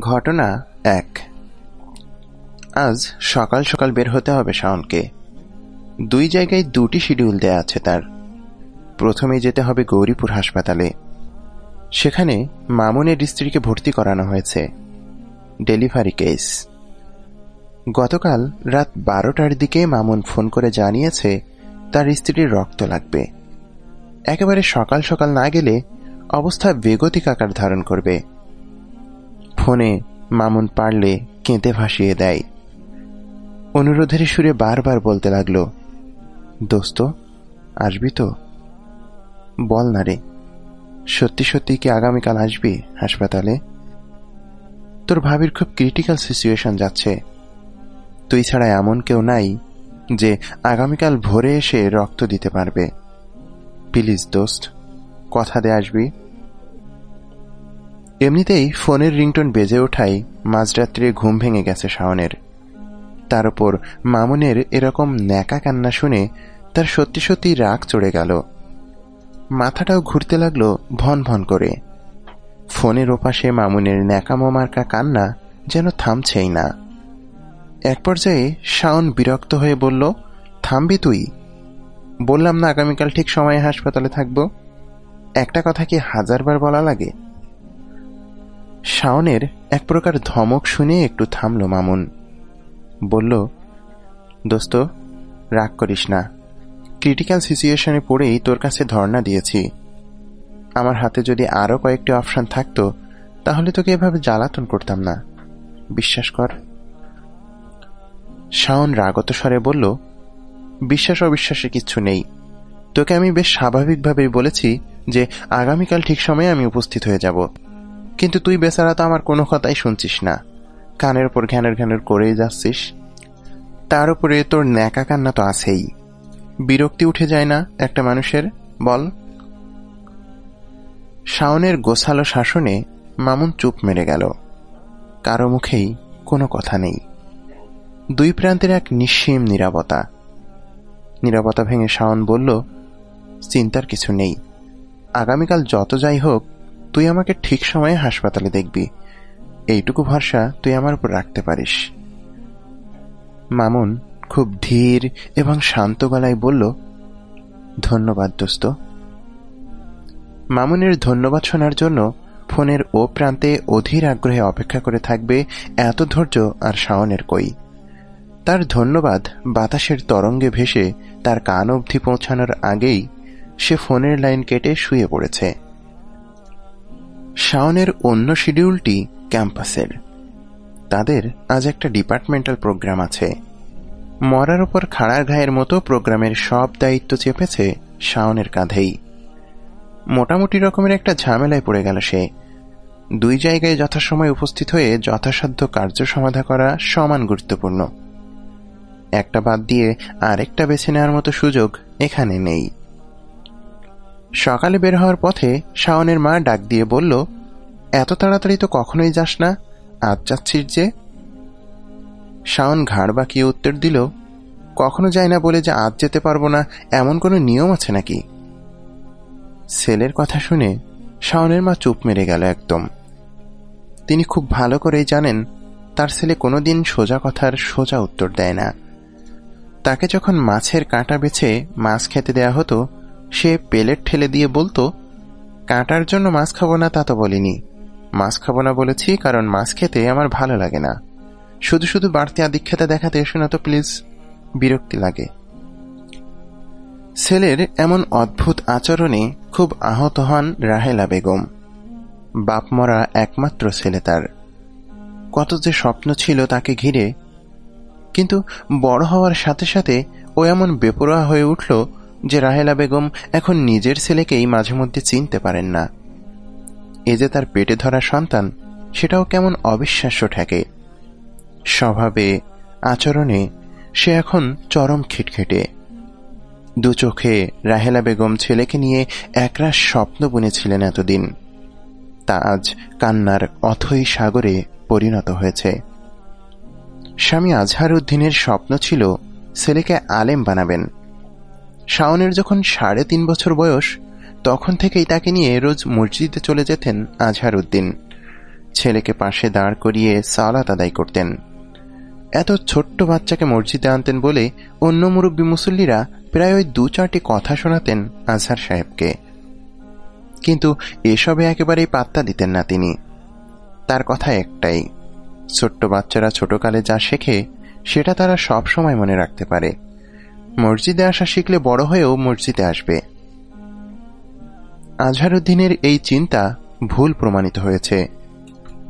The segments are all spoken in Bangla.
ঘটনা এক। আজ সকাল সকাল বের হতে হবে শাওনকে। দুই জায়গায় দুটি শিডিউল দেয়া আছে তার। প্রথমে যেতে হবে গৌরীপুর হাসপাতালে। সেখানে মামুনের স্ত্রীকে ভর্তি করানো হয়েছে। Delivery case. গতকাল রাত বারোটার দিকে মামুন ফোন করে জানিয়েছে, তার স্ত্রীর রক্ত লাগবে। একেবারে সকাল সকাল না গেলে অবস্থা বেগতিক আকার ধারণ করবে। ফোনে মামুন পারলে কেঁদে ভাসিয়ে দেয়। অনুরোধের সুরে বারবার বলতে লাগল, দোস্ত, আসবি তো? বল না রে। সত্যি সত্যি কি আগামীকাল আসবি হাসপাতালে? তোর ভাবির খুব ক্রিটিক্যাল সিচুয়েশন যাচ্ছে। তুই ছাড়া এমন কেউ নাই যে আগামীকাল ভোরে এসে রক্ত দিতে পারবে। প্লিজ দোস্ত, কথা দে আসবি। এমনিতেই ফোনের রিংটোন বেজে ওঠাই মাঝরাত্রে ঘুম ভেঙে গেছে শাওনের। তার উপর মামুনের এরকম ন্যাকা কান্না শুনে তার সত্যি সত্যি রাগ চড়ে গেল। মাথাটাও ঘুরতে লাগল ভন ভন করে। ফোনের ওপাশে মামুনের ন্যাকামো মার্কা কান্না যেন থামছেই না। এক পর্যায়ে শাওন বিরক্ত হয়ে বলল, থামবি তুই? বললাম না, আগামীকাল ঠিক সময়ে হাসপাতালে থাকব। একটা কথা কি হাজারবার বলা লাগে? শাওনের এক প্রকার ধমক শুনে একটু থামল মামুন। বলল, দোস্ত, রাগ করিস না। ক্রিটিক্যাল সিচুয়েশনে পড়েই তোর কাছে ধর্ণা দিয়েছি। আমার হাতে যদি আরও কয়েকটি অপশন থাকতো, তাহলে তোকে এভাবে জ্বালাতন করতাম না। বিশ্বাস কর। শাওন রাগত স্বরে বলল, বিশ্বাস অবিশ্বাসে কিচ্ছু নেই। তোকে আমি বেশ স্বাভাবিকভাবেই বলেছি যে আগামীকাল ঠিক সময়ে আমি উপস্থিত হয়ে যাব। কিন্তু তুই বেচারা তো আমার কোনো কথাই শুনছিস না। কানের ওপর ঘ্যানের ঘ্যানের করেই যাচ্ছিস। তার উপরে তোর ন্যাকা কান্না তো আছেই। বিরক্তি উঠে যায় না একটা মানুষের? বল। শাওনের গোছালো শাসনে মামুন চুপ মেরে গেল। কারও মুখেই কোনো কথা নেই। দুই প্রান্তের এক নিঃসীম নিরাপতা নিরাপত্তা ভেঙে শাওন বলল, চিন্তার কিছু নেই। আগামীকাল যত যাই হোক তুই আমাকে ঠিক সময়ে হাসপাতালে দেখবি। এইটুকু ভরসা তুই আমার উপর রাখতে পারিস। মামুন খুব ধীর এবং শান্ত গলায় বলল, ধন্যবাদ, দোস্ত। মামুনের ধন্যবাদ শোনার জন্য ফোনের ও প্রান্তে অধীর আগ্রহে অপেক্ষা করে থাকবে এত ধৈর্য আর শাওনের কই। তার ধন্যবাদ বাতাসের তরঙ্গে ভেসে তার কান অবধি পৌঁছানোর আগেই সে ফোনের লাইন কেটে শুয়ে পড়েছে। শাওনের অন্য শিডিউলটি ক্যাম্পাসের। তাদের আজ একটা ডিপার্টমেন্টাল প্রোগ্রাম আছে। মরার উপর খাড়ার ঘায়ের মতো প্রোগ্রামের সব দায়িত্ব চেপেছে শাওনের কাঁধেই। মোটামুটি রকমের একটা ঝামেলায় পড়ে গেল সে। দুই জায়গায় যথাসময় উপস্থিত হয়ে যথাসাধ্য কার্য সমাধা করা সমান গুরুত্বপূর্ণ। একটা বাদ দিয়ে আরেকটা বেছে নেওয়ার মতো সুযোগ এখানে নেই। সকালে বের হওয়ার পথে শাওনের মা ডাক দিয়ে বলল, এত তাড়াতাড়ি তো কখনোই যাস না, আজ যাচ্ছিস যে? শাওন ঘাড় বাঁকিয়ে উত্তর দিল, কখনো যায় না বলে যে আজ যেতে পারব না, এমন কোনো নিয়ম আছে নাকি? ছেলের কথা শুনে শাওনের মা চুপ মেরে গেল একদম। তিনি খুব ভালো করেই জানেন, তার ছেলে কোনোদিন সোজা কথার সোজা উত্তর দেয় না। তাকে যখন মাছের কাঁটা বেছে মাছ খেতে দেয়া হতো সে পেলেট ঠেলে দিয়ে বলতো, কাঁটার জন্য মাছ খাব না তা তো বলিনি। মাছ খাব না বলেছি, কারণ মাছ খেতে আমার ভালো লাগে না। শুধু শুধু বাড়তি আদিক্ষেতা দেখাতে এসো না তো প্লিজ। বিরক্তি লাগে। ছেলের এমন অদ্ভুত আচরণে খুব আহত হন রাহেলা বেগম। বাপ মরা একমাত্র ছেলে তার। কত যে স্বপ্ন ছিল তাকে ঘিরে, কিন্তু বড় হওয়ার সাথে সাথে ও এমন বেপরোয়া হয়ে উঠল যে রাহেলা বেগম এখন নিজের ছেলেকেই মাঝে মধ্যে চিনতে পারেন না। এ যে তার পেটে ধরা সন্তান, সেটাও কেমন অবিশ্বাস্য ঠেকে। স্বভাবে, আচরণে, সে এখন চরম খিটখেটে। দু চোখে রাহেলা বেগম ছেলেকে নিয়ে একরাশ স্বপ্ন বুনেছিলেন এতদিন। তা আজ কান্নার অথই সাগরে পরিণত হয়েছে। স্বামী আজহার উদ্দিনের স্বপ্ন ছিল ছেলেকে আলেম বানাবেন। শাওনের যখন সাড়ে তিন বছর বয়স, তখন থেকেই তাকে নিয়ে রোজ মসজিদে চলে যেতেন আজহার উদ্দিন ছেলেকে পাশে দাঁড় করিয়ে সালাত আদায় করতেন। এত ছোট্ট বাচ্চাকে মসজিদে আনতেন বলে অন্য মুরব্বী মুসল্লিরা প্রায় ওই দু চারটি কথা শোনাতেন আজহার সাহেবকে। কিন্তু এসবে একেবারেই পাত্তা দিতেন না তিনি। তার কথা একটাই, ছোট্ট বাচ্চারা ছোটকালে যা শেখে, সেটা তারা সব সময় মনে রাখতে পারে। মসজিদে আসা শিখলে বড় হয়েও মসজিদে আসবে। আজহারুদ্দিনের এই চিন্তা ভুল প্রমাণিত হয়েছে।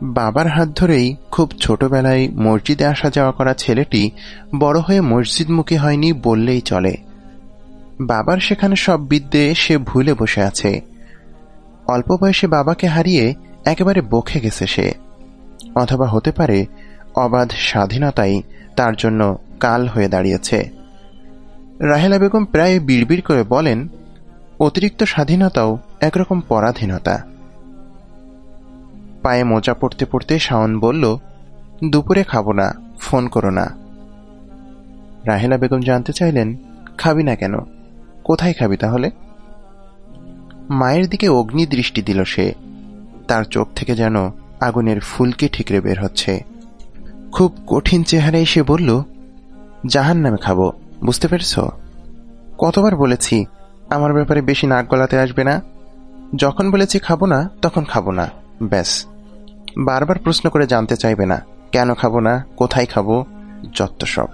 বাবার হাত ধরেই খুব ছোটবেলায় মসজিদে আসা যাওয়া করা ছেলেটি বড় হয়ে মসজিদ মসজিদমুখী হয়নি বললেই চলে। বাবার সেখানে সব বিদ্যে সে ভুলে বসে আছে। অল্প বয়সে বাবাকে হারিয়ে একেবারে বকে গেছে সে। অথবা হতে পারে অবাধ স্বাধীনতাই তার জন্য কাল হয়ে দাঁড়িয়েছে। রাহেলা বেগম প্রায় বিড়বিড় করে বলেন, অতিরিক্ত স্বাধীনতাও একরকম পরাধীনতা। পায়ে মোজা পড়তে পড়তে শাওন বলল, দুপুরে খাব না, ফোন করো না। রাহেলা বেগম জানতে চাইলেন, খাবি না কেন? কোথায় খাবি তাহলে? মায়ের দিকে অগ্নি দৃষ্টি দিল সে। তার চোখ থেকে যেন আগুনের ফুলকে ঠিকরে বের হচ্ছে। খুব কঠিন চেহারায় সে বলল জাহান নামে খাব। বুঝতে পেরেছ? কতবার বলেছি, আমার ব্যাপারে বেশি নাক গলাতে আসবে না? যখন বলেছি খাব না, তখন খাব না, ব্যাস। বারবার প্রশ্ন করে জানতে চাইবে না, কেন খাব না, কোথায় খাব, যত সব।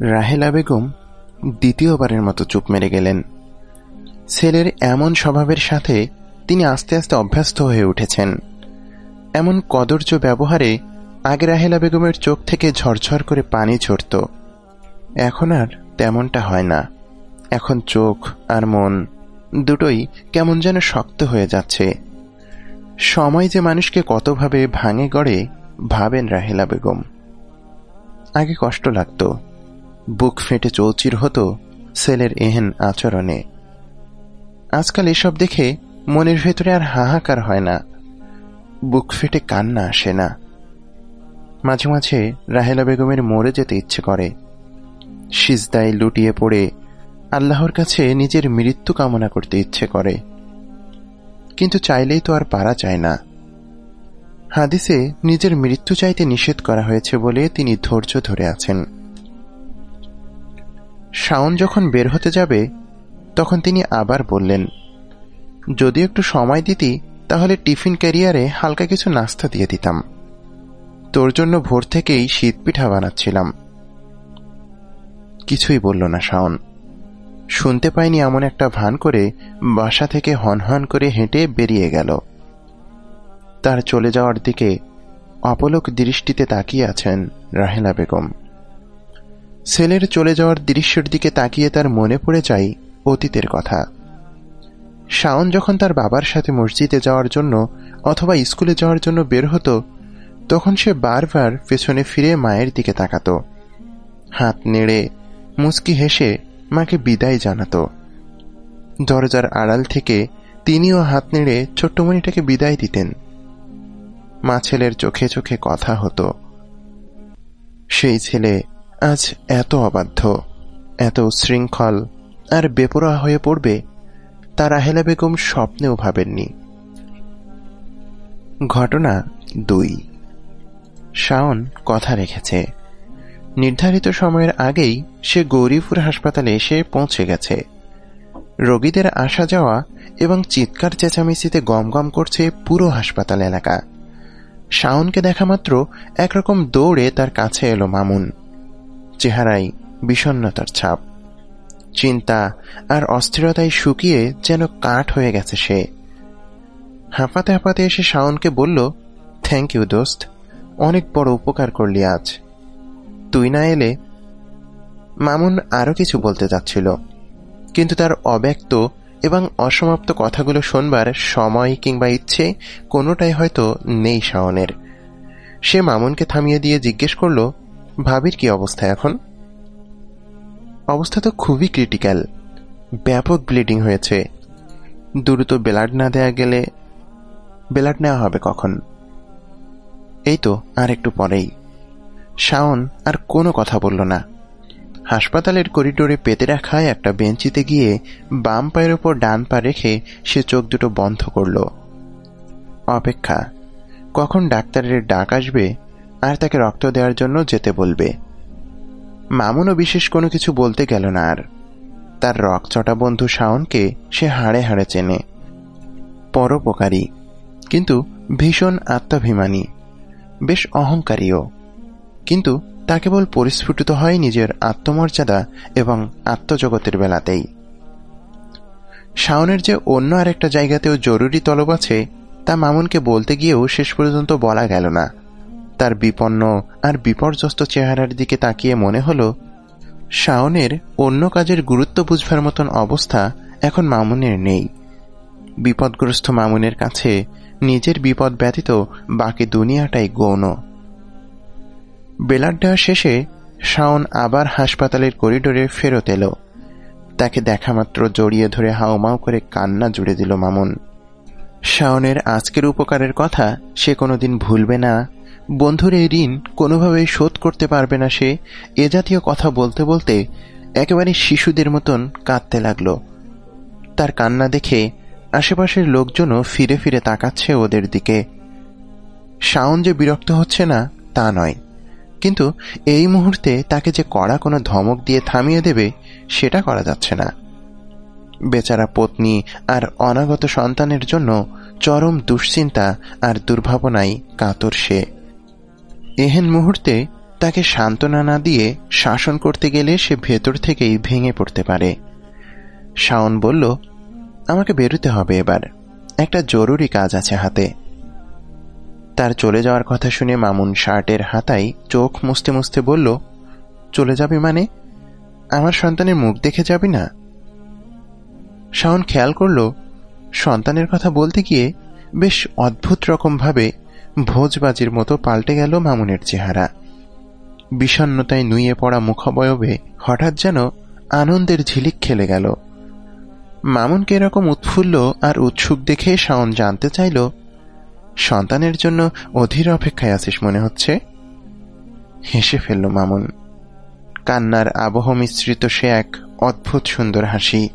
রাহেলা বেগম দ্বিতীয়বারের মতো চুপ মেরে গেলেন। ছেলের এমন স্বভাবের সাথে তিনি আস্তে আস্তে অভ্যস্ত হয়ে উঠেছেন। এমন কদর্য ব্যবহারে আগে রাহেলা বেগমের চোখ থেকে ঝরঝর করে পানি ঝরত। এখন আর তেমনটা হয় না। এখন চোখ আর মন দুটোই কেমন যেন শক্ত হয়ে যাচ্ছে। সময় যে মানুষকে কতভাবে ভাঙে গড়ে, ভাবেন রাহেলা বেগম। আগে কষ্ট লাগত। বুক ফেটে চৌচির হতো ছেলের এহেন আচরণে। আজকাল এসব দেখে মনের ভেতরে আর হাহাকার হয় না। বুক ফেটে কান্না আসে না। মাঝে মাঝে রাহেলা বেগমের মরে যেতে ইচ্ছে করে। সিজদায় লুটিয়ে পড়ে আল্লাহর কাছে নিজের মৃত্যু কামনা করতে ইচ্ছে করে। কিন্তু চাইলেই তো আর পারা যায় না। হাদিসে নিজের মৃত্যু চাইতে নিষেধ করা হয়েছে বলে তিনি ধৈর্য ধরে আছেন। শাওন যখন বের হতে যাবে, তখন তিনি আবার বললেন, যদি একটু সময় দিতি, তাহলে টিফিন ক্যারিয়ারে হালকা কিছু নাস্তা দিয়ে দিতাম। তোর জন্য ভোর থেকেই শীত পিঠা বানাচ্ছিলাম। কিছুই বলল না শাওন। শুনতে পায়নি এমন একটা ভান করে বাসা থেকে হনহন করে হেঁটে বেরিয়ে গেল। তার চলে যাওয়ার দিকে অপলক দৃষ্টিতে তাকিয়ে আছেন রাহেলা বেগম। ছেলের চলে যাওয়ার দৃশ্যের দিকে তাকিয়ে তার মনে পড়ে যায় অতীতের কথা। শাওন যখন তার বাবার সাথে মসজিদে যাওয়ার জন্য অথবা স্কুলে যাওয়ার জন্য বের হতো, তখন সে বারবার পেছনে ফিরে মায়ের দিকে তাকাত। হাত নেড়ে মুচকি হেসে মাকে বিদায় জানাত। দরজার আড়াল থেকে তিনিও হাত নেড়ে ছোট্টমণিটাকে বিদায় দিতেন। মা ছেলের চোখে চোখে কথা হতো। সেই ছেলে আজ এত অবাধ্য, এত শৃঙ্খল আর বেপরোয়া হয়ে পড়বে তার আহেলা বেগম স্বপ্নেও ভাবেননি। ঘটনা দুই। শাওন কথা রেখেছে। নির্ধারিত সময়ের আগেই সে গৌরীপুর হাসপাতালে এসে পৌঁছে গেছে। রোগীদের আসা যাওয়া এবং চিৎকার চেঁচামেচিতে গমগম করছে পুরো হাসপাতাল এলাকা। শাওনকে দেখা মাত্র একরকম দৌড়ে তার কাছে এলো মামুন। চেহারায় বিষণ্নতার ছাপ। চিন্তা আর অস্থিরতায় শুকিয়ে যেন কাঠ হয়ে গেছে সে। হাঁপাতে হাঁপাতে এসে শাওনকে বলল থ্যাংক ইউ দোস্ত। অনেক বড় উপকার করলি আজ। তুই না এলে? মামুন আরও কিছু বলতে চাচ্ছিল। কিন্তু তার অব্যক্ত এবং অসমাপ্ত কথাগুলো শোনবার সময় কিংবা ইচ্ছে কোনোটাই হয়তো নেই শাওনের। সে মামুনকে থামিয়ে দিয়ে জিজ্ঞেস করল, ভাবির কি অবস্থা এখন? অবস্থা তো খুবই ক্রিটিক্যাল ব্যাপক ব্লিডিং হয়েছে। দ্রুত ব্লাড না দেয়া গেলে, ব্লাড নেওয়া হবে কখন? এই তো আর একটু পরেই। শাওন আর কোনো কথা বলল না। হাসপাতালের করিডোরে পেতে রাখা একটা বেঞ্চিতে গিয়ে বাম পায়ের ওপর ডান পা রেখে সে চোখ দুটো বন্ধ করল। অপেক্ষা, কখন ডাক্তারের ডাক আসবে আর তাকে রক্ত দেওয়ার জন্য যেতে বলবে? মামুনও বিশেষ কোনো কিছু বলতে গেল না আর। তার রকচটা বন্ধু শাওনকে সে হাড়ে হাড়ে চেনে। পরোপকারী, কিন্তু ভীষণ আত্মাভিমানী, বেশ অহংকারীও। কিন্তু তা কেবল পরিস্ফুটিত হয় নিজের আত্মমর্যাদা এবং আত্মজগতের বেলাতেই। শাওনের যে অন্য আরেকটা জায়গাতেও জরুরি তলব আছে, তা মামুনকে বলতে গিয়েও শেষ পর্যন্ত বলা গেল না। তার বিপন্ন আর বিপর্যস্ত চেহারার দিকে তাকিয়ে মনে হল, শাওনের অন্য কাজের গুরুত্ব বুঝবার মতন অবস্থা এখন মামুনের নেই। বিপদগ্রস্ত মামুনের কাছে নিজের বিপদ ব্যতীত বাকি দুনিয়াটাই গৌণ। বেলার দেওয়া শেষে শাওন আবার হাসপাতালের করিডোরে ফেরত এলো। তাকে দেখামাত্র জড়িয়ে ধরে হাওমাও করে কান্না জুড়ে দিল মামুন। শাওনের আজকের উপকারের কথা সে কোনোদিন ভুলবে না। বন্ধুর এই ঋণ কোনোভাবেই শোধ করতে পারবে না সে। এ জাতীয় কথা বলতে বলতে একেবারে শিশুদের মতন কাঁদতে লাগল। তার কান্না দেখে আশেপাশের লোকজনও ফিরে ফিরে তাকাচ্ছে ওদের দিকে। শাওন যে বিরক্ত হচ্ছে না, তা নয়। কিন্তু এই মুহূর্তে তাকে যে কড়া কোনো ধমক দিয়ে থামিয়ে দেবে, সেটা করা যাচ্ছে না। বেচারা পত্নী আর অনাগত সন্তানের জন্য চরম দুশ্চিন্তা আর দুর্ভাবনায় কাতর সে। এহেন মুহূর্তে তাকে সান্ত্বনা না দিয়ে শাসন করতে গেলে সে ভেতর থেকেই ভেঙে পড়তে পারে। শাওন বলল, আমাকে বেরোতে হবে এবার। একটা জরুরি কাজ আছে হাতে। তার চলে যাওয়ার কথা শুনে মামুন শার্টের হাতায় চোখ মুছতে মুছতে বলল, চলে যাবি মানে? আমার সন্তানের মুখ দেখে যাবি না? শাওন খেয়াল করল, সন্তানের কথা বলতে গিয়ে বেশ অদ্ভুত রকমভাবে ভোজবাজির মতো পাল্টে গেল মামুনের চেহারা। বিষণ্নতায় নুয়ে পড়া মুখবয়বে হঠাৎ যেন আনন্দের ঝিলিক খেলে গেল। মামুনকে এরকম উৎফুল্ল আর উৎসুক দেখে শাওন জানতে চাইল সন্তানের জন্য অধীর অপেক্ষায় আছিস মনে হচ্ছে? হেসে ফেলল মামুন। কান্নার আবহ মিশ্রিত সে এক অদ্ভুত সুন্দর হাসি।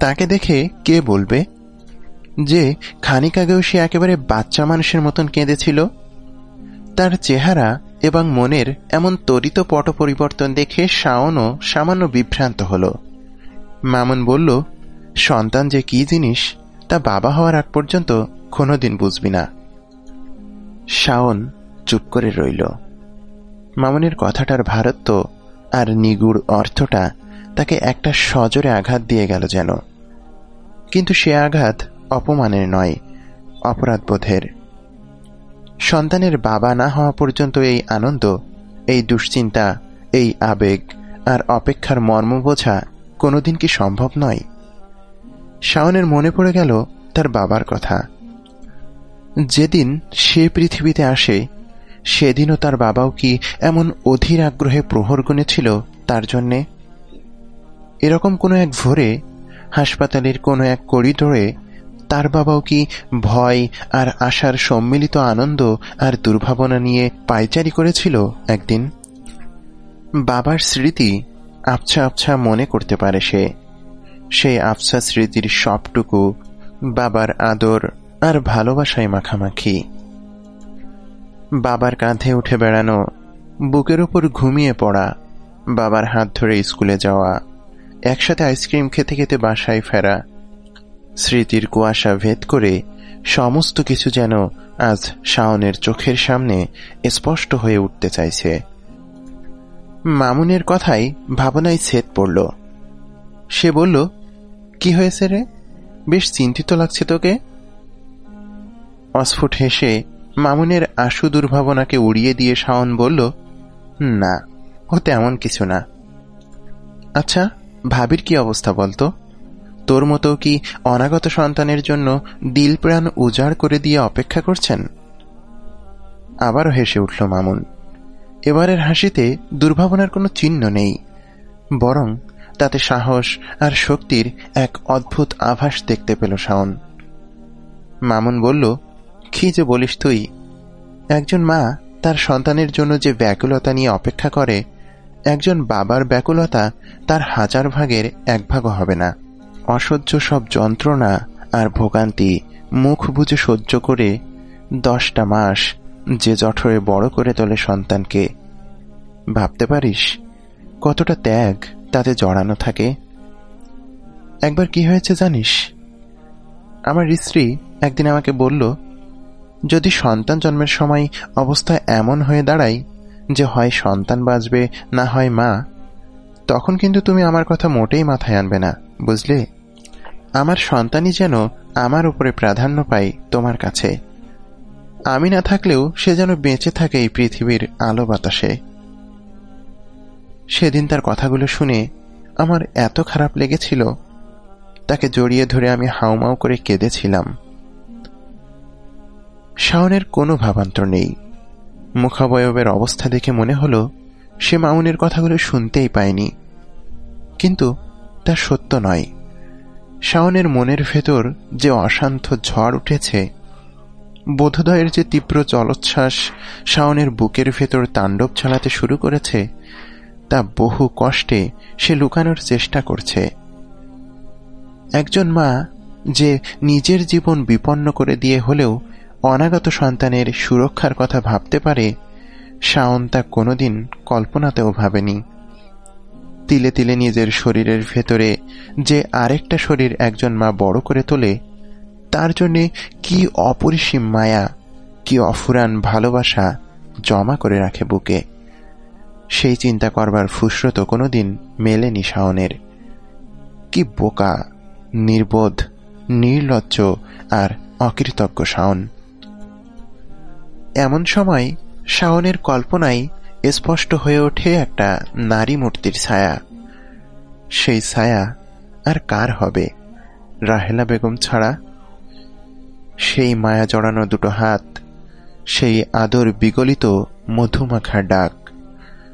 তাকে দেখে কে বলবে? যে, খানিক আগেও সে একেবারে বাচ্চা মানুষের মতন কেঁদেছিল। তার চেহারা এবং মনের এমন তরিত পট পরিবর্তন দেখে শাওনও সামান্য বিভ্রান্ত হল। মামুন বলল, সন্তান যে কি জিনিস, তা বাবা হওয়ার আগ পর্যন্ত কোনোদিন বুঝবি না। শাওন চুপ করে রইল। মামুনের কথাটার ভারত্ব আর নিগুড় অর্থটা তাকে একটা সজোরে আঘাত দিয়ে গেল যেন। কিন্তু সে আঘাত অপমানের নয়, অপরাধবোধের। সন্তানের বাবা না হওয়া পর্যন্ত এই আনন্দ, এই দুশ্চিন্তা, এই আবেগ আর অপেক্ষার মর্ম বোঝা কোনোদিন কি সম্ভব নয়? শাওনের মনে পড়ে গেল তার বাবার কথা। যেদিন সে পৃথিবীতে আসে, সেদিনও তার বাবাও কি এমন অধীর আগ্রহে প্রহর গুনেছিল তার জন্যে? এরকম কোনো এক ভোরে, হাসপাতালের কোনো এক করিডোরে, তার বাবাও কি ভয় আর আশার সম্মিলিত আনন্দ আর দুর্ভাবনা নিয়ে পাইচারি করেছিল একদিন? বাবার স্মৃতি আবছা আবছা মনে করতে পারে সে। সেই আফসা স্মৃতির সবটুকু বাবার আদর আর ভালোবাসায় মাখামাখি। বাবার কাঁধে উঠে বেড়ানো, বুকের ওপর ঘুমিয়ে পড়া, বাবার হাত ধরে স্কুলে যাওয়া, একসাথে আইসক্রিম খেতে খেতে বাসায় ফেরা, স্মৃতির কুয়াশা ভেদ করে সমস্ত কিছু যেন আজ শাওনের চোখের সামনে স্পষ্ট হয়ে উঠতে চাইছে। মামুনের কথাই ভাবনায় ছেদ পড়ল। সে বলল, কি হয়েছে রে? বেশ চিন্তিত লাগছে তোকে? অস্ফুট হেসে মামুনের আশু দুর্ভাবনাকে উড়িয়ে দিয়ে শাওন বলল, না, ও তেমন কিছু না। আচ্ছা ভাবির কি অবস্থা বলতো? তোর মতো কি অনাগত সন্তানের জন্য দিল প্রাণ উজাড় করে দিয়ে অপেক্ষা করছেন? আবারও হেসে উঠল মামুন। এবারের হাসিতে দুর্ভাবনার কোনো চিহ্ন নেই, বরং তাতে সাহস আর শক্তির এক অদ্ভুত আভাস দেখতে পেল শাওন। মামুন বলল কি যে বলিস তুই। একজন মা তার সন্তানের জন্য যে ব্যাকুলতা নিয়ে অপেক্ষা করে, একজন বাবার ব্যাকুলতা তার হাজার ভাগের এক ভাগও হবে না। অসহ্য সব যন্ত্রণা আর ভোগান্তি মুখ বুঝে সহ্য করে দশটা মাস যে জঠরে বড় করে তোলে সন্তানকে। ভাবতে পারিস কতটা ত্যাগ তাতে জড়ানো থাকে? একবার কি হয়েছে জানিস? আমার স্ত্রী একদিন আমাকে বলল যদি সন্তান জন্মের সময় অবস্থা এমন হয়ে দাঁড়ায় যে হয় সন্তান বাঁচবে, না হয় মা, তখন কিন্তু তুমি আমার কথা মোটেই মাথায় আনবে না, বুঝলে? আমার সন্তানই যেন আমার উপরে প্রাধান্য পাই তোমার কাছে। আমি না থাকলেও সে যেন বেঁচে থাকে এই পৃথিবীর আলো বাতাসে। সেদিন তার কথাগুলো শুনে আমার এত খারাপ লেগেছিল, তাকে জড়িয়ে ধরে আমি হাউমাউ করে কেঁদেছিলাম। শাওনের কোনো ভাবান্তর নেই। মুখাবয়বের অবস্থা দেখে মনে হলো, সে মাউনের কথাগুলো শুনতেই পায়নি। কিন্তু তা সত্য নয়। শাওনের মনের ভেতর যে অশান্ত ঝড় উঠেছে, বোধোদয়ের যে তীব্র জলোচ্ছ্বাস শাওনের বুকের ভেতর তাণ্ডব চালাতে শুরু করেছে, তা বহু কষ্টে সে লুকানোর চেষ্টা করছে। একজন মা যে নিজের জীবন বিপন্ন করে দিয়ে হলেও অনাগত সন্তানের সুরক্ষার কথা ভাবতে পারে, শাওন তা কোনোদিন কল্পনাতেও ভাবেনি। তিলে তিলে নিজের শরীরের ভেতরে যে আরেকটা শরীর একজন মা বড় করে তোলে, তার জন্যে কি অপরিসীম মায়া, কি অফুরান ভালোবাসা জমা করে রাখে বুকে। সেই চিন্তা করবার ফুসরত কোনোদিন মেলেনি শাওনের। কি বোকা, নির্বোধ, নির্লজ্জ আর অকৃতজ্ঞ শাওন। এমন সময় শাওনের কল্পনায় স্পষ্ট হয়ে ওঠে একটা নারী মূর্তির ছায়া। সেই ছায়া আর কার হবে? রাহেলা বেগম ছাড়া? সেই মায়া জড়ানো দুটো হাত, সেই আদর বিগলিত মধুমাখা ডাক,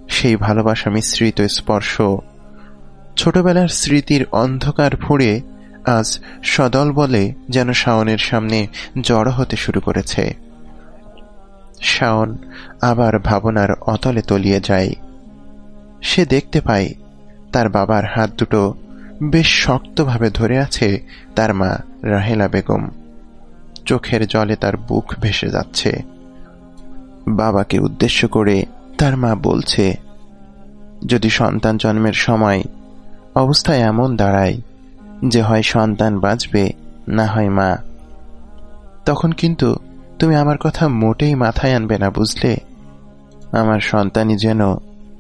সেই ভালোবাসা মিশ্রিত স্পর্শ, ছোটবেলার স্মৃতির অন্ধকার ফুঁড়ে আজ সদল বলে যেন শাওনের সামনে জড়ো হতে শুরু করেছে। শাওন আবার ভাবনার অতলে তলিয়ে যায়। সে দেখতে পায়, তার বাবার হাত দুটো বেশ শক্তভাবে ধরে আছে তার মা রাহেলা বেগম। চোখের জলে তার বুক ভেসে যাচ্ছে। বাবাকে উদ্দেশ্য করে তার মা বলছে, যদি সন্তান জন্মের সময় অবস্থা এমন দাঁড়ায় যে হয় সন্তান বাঁচবে, না হয় মা, তখন কিন্তু তুমি আমার কথা মোটেই মাথায় আনবে না বুঝলে? আমার সন্তানই যেন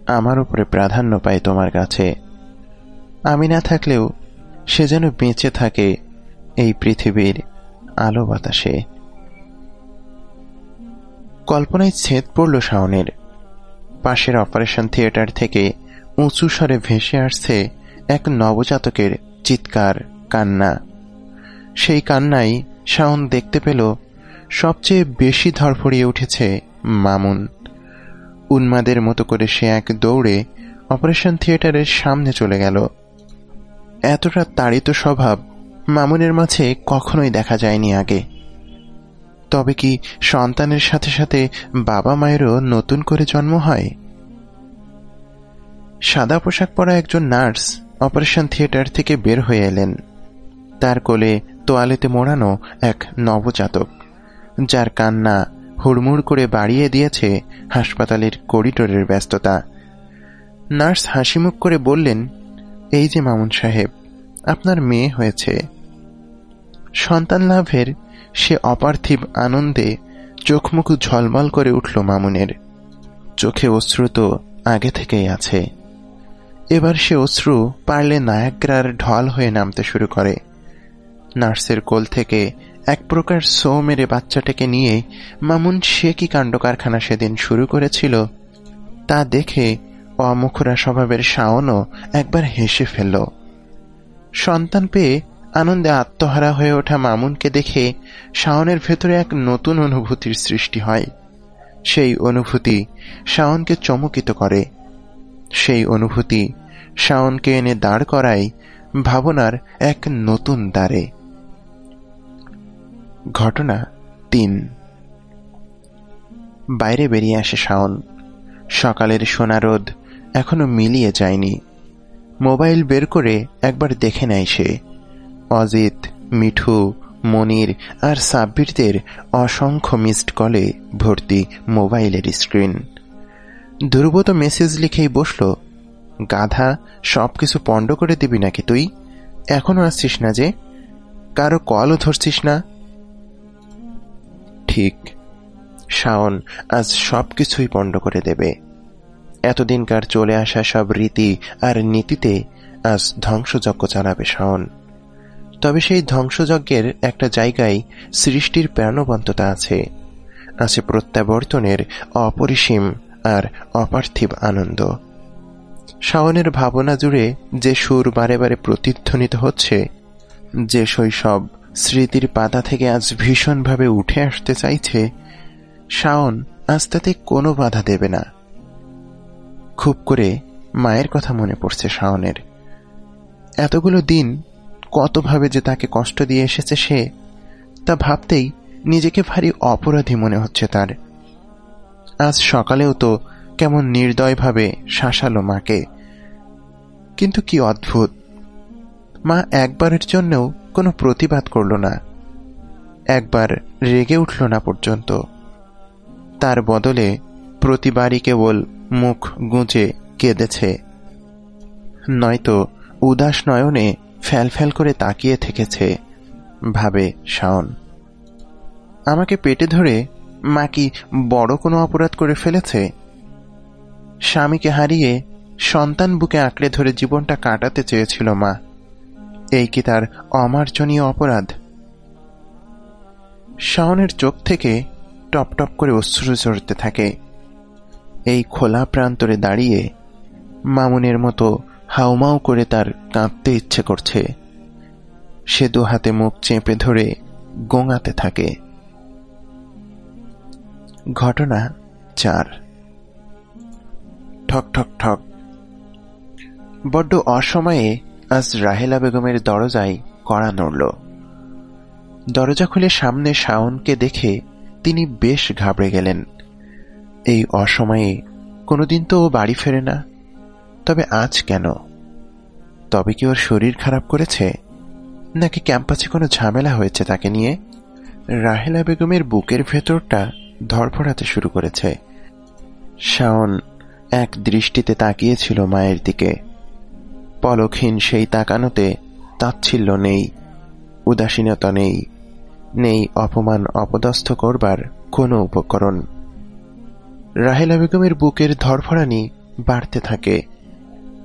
আমার উপরে প্রাধান্য পায় তোমার কাছে। আমি না থাকলেও সে যেন বেঁচে থাকে এই পৃথিবীর আলো বাতাসে। কল্পনায় ছেদ পড়ল শাওনের। পাশের অপারেশন থিয়েটার থেকে উঁচু স্বরে ভেসে আসছে এক নবজাতকের চিৎকার, কান্না। সেই কান্নাই শাওন দেখতে পেল সবচেয়ে বেশি ধরফড়িয়ে উঠেছে মামুন। উন্মাদের মতো করে সে এক দৌড়ে অপারেশন থিয়েটারের সামনে চলে গেল। এতটা তাড়িত স্বভাব মামুনের মাঝে কখনোই দেখা যায়নি আগে। তবে কি সন্তানের সাথে সাথে বাবা মায়েরও নতুন করে জন্ম হয়? সাদা পোশাক পরা একজন নার্স অপারেশন থিয়েটার থেকে বের হয়ে এলেন। তার কোলে তোয়ালেতে মোড়ানো এক নবজাতক। যার কান্না হুড়মুড় করে বাড়িয়ে দিয়েছে হাসপাতালের করিডোরের ব্যস্ততা। নার্স হাসিমুখ করে বললেন, এই যে মামুন সাহেব, আপনার মেয়ে হয়েছে। সন্তান লাভের সে অপার্থিব আনন্দে চোখমুখ ঝলমল করে উঠল মামুনের। চোখে অশ্রু তো আগে থেকেই আছে। এবার সে অশ্রু পারলে নায়াগ্রার ঢল হয়ে নামতে শুরু করে। নার্সের কোল থেকে এক প্রকার সো মেরে বাচ্চাটাকে নিয়ে মামুন সে কি কাণ্ড কারখানা সেদিন শুরু করেছিল, তা দেখে অমুখরা স্বভাবের শাওনও একবার হেসে ফেলল। সন্তান পেয়ে আনন্দে আত্মহারা হয়ে ওঠা মামুনকে দেখে শাওনের ভেতরে এক নতুন অনুভূতির সৃষ্টি হয়। সেই অনুভূতি শাওনকে চমকিত করে। সেই অনুভূতি শাওনকে এনে দাঁড় করায় ভাবনার এক নতুন দ্বারে। ঘটনা তিন। বাইরে বেরিয়ে আসে শাওন। সকালের সোনা রোদ এখনও মিলিয়ে যায়নি। মোবাইল বের করে একবার দেখে নেয় সে। অজিত, মিঠু, মনির আর সাব্বিরদের অসংখ্য মিসড কলে ভর্তি মোবাইলের স্ক্রিন ধ্রুব তো মেসেজ লিখেই বসল, গাধা সব কিছু পণ্ড করে দিবি নাকি তুই? এখনও আসছিস না যে? কারও কলও ধরছিস না? ঠিক, শাওন আজ সবকিছুই পণ্ড করে দেবে। এতদিনকার চলে আসা সব রীতি আর নীতিতে আজ ধ্বংসযজ্ঞ চালাবে শাওন। তবে সেই ধ্বংসযজ্ঞের একটা জায়গায় সৃষ্টির প্রাণবন্ততা আছে। আছে প্রত্যাবর্তনের অপরিসীম আর অপার্থিব আনন্দ। শাওনের ভাবনা জুড়ে যে সুর বারে বারে প্রতিধ্বনিত হচ্ছে, যে শৈশব স্মৃতির পাতা থেকে আজ ভীষণভাবে উঠে আসতে চাইছে, শাওন আজ তাতে কোনো বাধা দেবে না। খুব করে মায়ের কথা মনে পড়ছে শাওনের। এতগুলো দিন কতভাবে যে তাকে কষ্ট দিয়ে এসেছে সে, তা ভাবতেই নিজেকে ভারী অপরাধী মনে হচ্ছে তার। আজ সকালেও তো কেমন নির্দয়ভাবে শাসালো মাকে। কিন্তু কি অদ্ভুত। মা একবারের জন্যও কোনো প্রতিবাদ করল না। একবার রেগে উঠল না পর্যন্ত। তার বদলে প্রতিবারই কেবল মুখ গুঁজে কেঁদেছে। নয়তো উদাস নয়নে ফ্যাল ফ্যাল করে তাকিয়ে থেকেছে, ভাবে শাওন। আমাকে পেটে ধরে মা কি বড় কোনো অপরাধ করে ফেলেছে? স্বামীকে হারিয়ে সন্তান বুকে আঁকড়ে ধরে জীবনটা কাটাতে চেয়েছিল মা। এই কি তার অমার্জনীয় অপরাধ? শাওনের চোখ থেকে টপ টপ করে অশ্রু ঝরতে থাকে। এই খোলা প্রান্তরে দাঁড়িয়ে মামুনের মতো হাউমাউ করে তার কাঁদতে ইচ্ছে করছে। সে দু হাতে মুখ চেপে ধরে গোঙাতে থাকে। ঘটনা চার। ঠক ঠক ঠক। বড্ড অসময়ে আজ রাহেলা বেগমের দরজায় কড়া নড়ল। দরজা খুলে সামনে শাওনকে দেখে তিনি বেশ ঘাবড়ে গেলেন। এই অসময়ে কোনোদিন তো ও বাড়ি ফেরে না, তবে আজ কেন? তবে কি ওর শরীর খারাপ করেছে, নাকি ক্যাম্পাসে কোনো ঝামেলা হয়েছে তাকে নিয়ে? রাহেলা বেগমের বুকের ভেতরটা ধরফড়াতে শুরু করেছে। শাওন এক দৃষ্টিতে তাকিয়েছিল মায়ের দিকে। পলকহীন সেই তাকানোতে তাচ্ছিল্য নেই, উদাসীনতা নেই নেই অপমান অপদস্থ করবার কোনো উপকরণ। রাহেলা বেগমের বুকের ধরফড়ানি বাড়তে থাকে।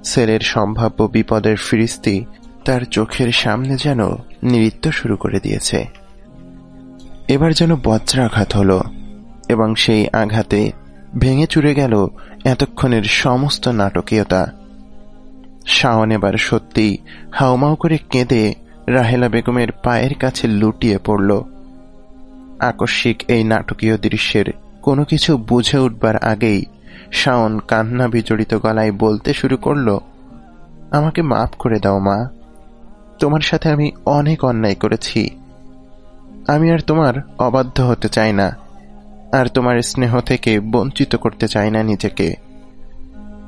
সেলের সম্ভাব্য বিপদের ফিরিস্তি তার চোখের সামনে যেন নৃত্য শুরু করে দিয়েছে। এবার যেন বজ্রাঘাত হল এবং সেই আঘাতে ভেঙে চুরে গেল এতক্ষণের সমস্ত নাটকীয়তা। শাওন এবার সত্যি হাউমাউ করে কেঁদে রাহেলা বেগমের পায়ের কাছে লুটিয়ে পড়ল। আকস্মিক এই নাটকীয় দৃশ্যের কোনো কিছু বুঝে উঠবার আগেই শাওন কান্না বিজড়িত গলায় বলতে শুরু করল, আমাকে মাফ করে দাও মা। তোমার সাথে আমি অনেক অন্যায় করেছি। আমি আর তোমার অবাধ্য হতে চাই না, আর তোমার স্নেহ থেকে বঞ্চিত করতে চাই না নিজেকে।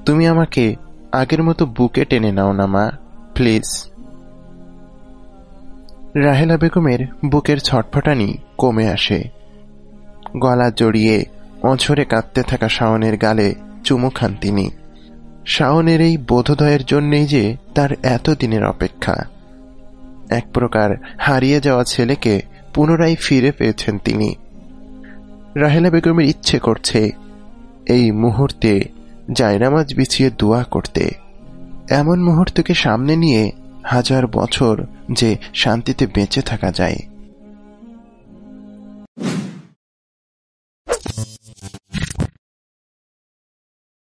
তুমি আমাকে আগের মতো বুকে টেনে নাও না, মা, প্লিজ। রাহেলা বেগমের বুকের ছটফটানি কমে আসে। গলা জড়িয়ে অঝরে কাঁদতে থাকা শাওনের গালে চুমু খান তিনি। শাওনের এই বোধোদয়ের জন্যেই যে তার এতদিনের অপেক্ষা। এক প্রকার হারিয়ে যাওয়া ছেলেকে পুনরায় ফিরে পেয়েছেন তিনি। রাহেলা বেগমের ইচ্ছে করছে এই মুহূর্তে জায়নামাজ বিছিয়ে দোয়া করতে। এমন মুহূর্তকে সামনে নিয়ে হাজার বছর যে শান্তিতে বেঁচে থাকা যায়।